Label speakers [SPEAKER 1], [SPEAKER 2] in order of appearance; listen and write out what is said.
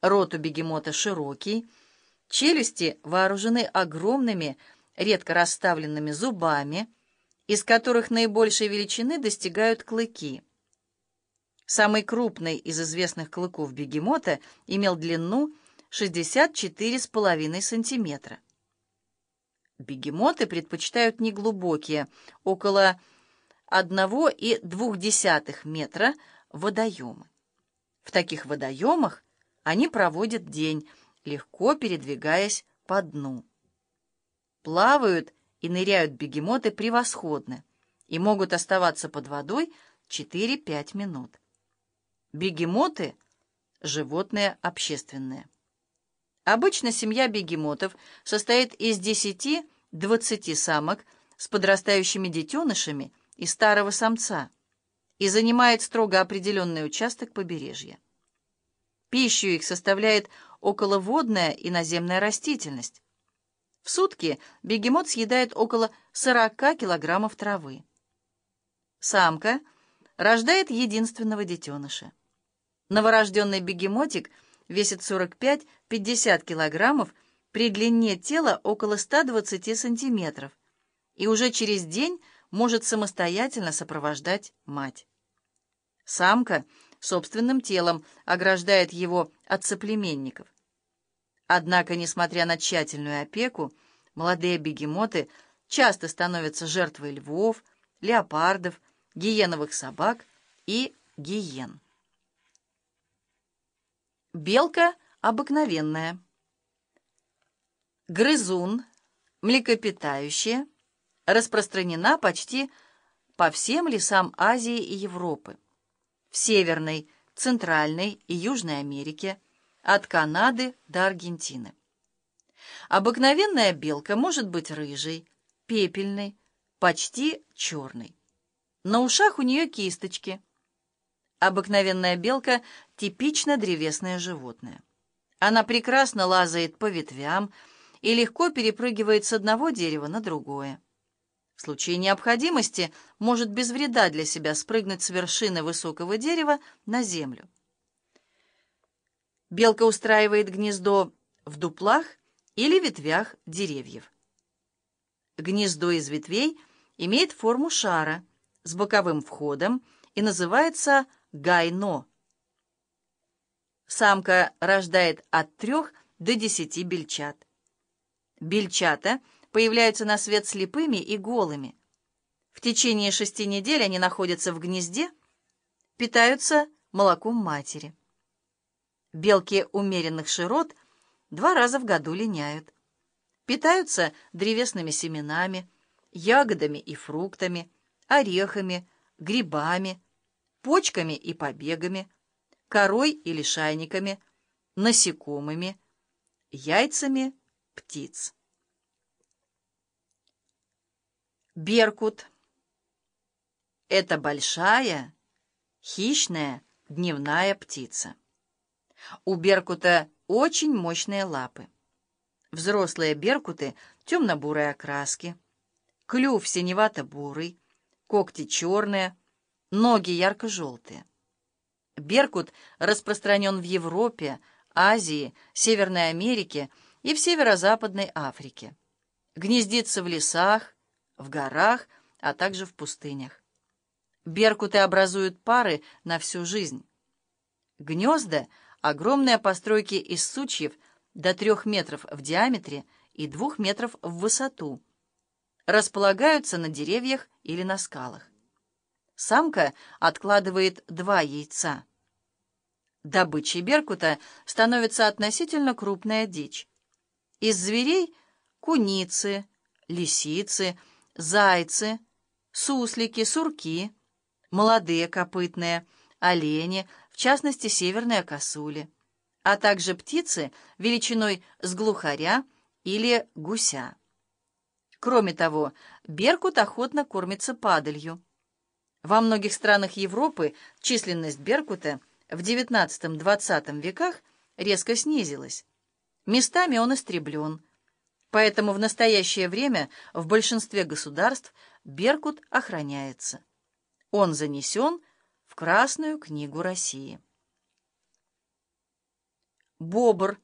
[SPEAKER 1] Рот у бегемота широкий, челюсти вооружены огромными, редко расставленными зубами, из которых наибольшей величины достигают клыки. Самый крупный из известных клыков бегемота имел длину 64,5 сантиметра. Бегемоты предпочитают неглубокие, около 1,2 метра водоемы. В таких водоемах они проводят день, легко передвигаясь по дну. Плавают и ныряют бегемоты превосходно и могут оставаться под водой 4-5 минут. Бегемоты – животные общественные. Обычно семья бегемотов состоит из 10-20 самок с подрастающими детенышами и старого самца и занимает строго определенный участок побережья. Пищу их составляет околоводная и наземная растительность. В сутки бегемот съедает около 40 килограммов травы. Самка рождает единственного детеныша. Новорожденный бегемотик весит 45-50 килограммов при длине тела около 120 сантиметров и уже через день может самостоятельно сопровождать мать. Самка собственным телом ограждает его от соплеменников. Однако, несмотря на тщательную опеку, молодые бегемоты часто становятся жертвой львов, леопардов, гиеновых собак и гиен. Белка обыкновенная. Грызун, млекопитающая, распространена почти по всем лесам Азии и Европы в Северной, Центральной и Южной Америке, от Канады до Аргентины. Обыкновенная белка может быть рыжей, пепельной, почти черной. На ушах у нее кисточки. Обыкновенная белка – типично древесное животное. Она прекрасно лазает по ветвям и легко перепрыгивает с одного дерева на другое. В случае необходимости может без вреда для себя спрыгнуть с вершины высокого дерева на землю. Белка устраивает гнездо в дуплах или ветвях деревьев. Гнездо из ветвей имеет форму шара с боковым входом и называется гайно. Самка рождает от трех до десяти бельчат. Бельчата – появляются на свет слепыми и голыми. В течение шести недель они находятся в гнезде, питаются молоком матери. Белки умеренных широт два раза в году линяют. Питаются древесными семенами, ягодами и фруктами, орехами, грибами, почками и побегами, корой или шайниками, насекомыми, яйцами птиц. Беркут. Это большая, хищная дневная птица. У беркута очень мощные лапы. Взрослые беркуты темно-бурой окраски, клюв синевато-бурый, когти черные, ноги ярко-желтые. Беркут распространен в Европе, Азии, Северной Америке и в Северо-Западной Африке. Гнездится в лесах, в горах, а также в пустынях. Беркуты образуют пары на всю жизнь. Гнезда — огромные постройки из сучьев до трех метров в диаметре и двух метров в высоту. Располагаются на деревьях или на скалах. Самка откладывает два яйца. Добычей беркута становится относительно крупная дичь. Из зверей — куницы, лисицы — зайцы, суслики, сурки, молодые копытные, олени, в частности северные косули, а также птицы величиной с глухаря или гуся. Кроме того, беркут охотно кормится падалью. Во многих странах Европы численность беркута в XIX-XX веках резко снизилась. Местами он истреблен – Поэтому в настоящее время в большинстве государств Беркут охраняется. Он занесен в Красную книгу России. бобр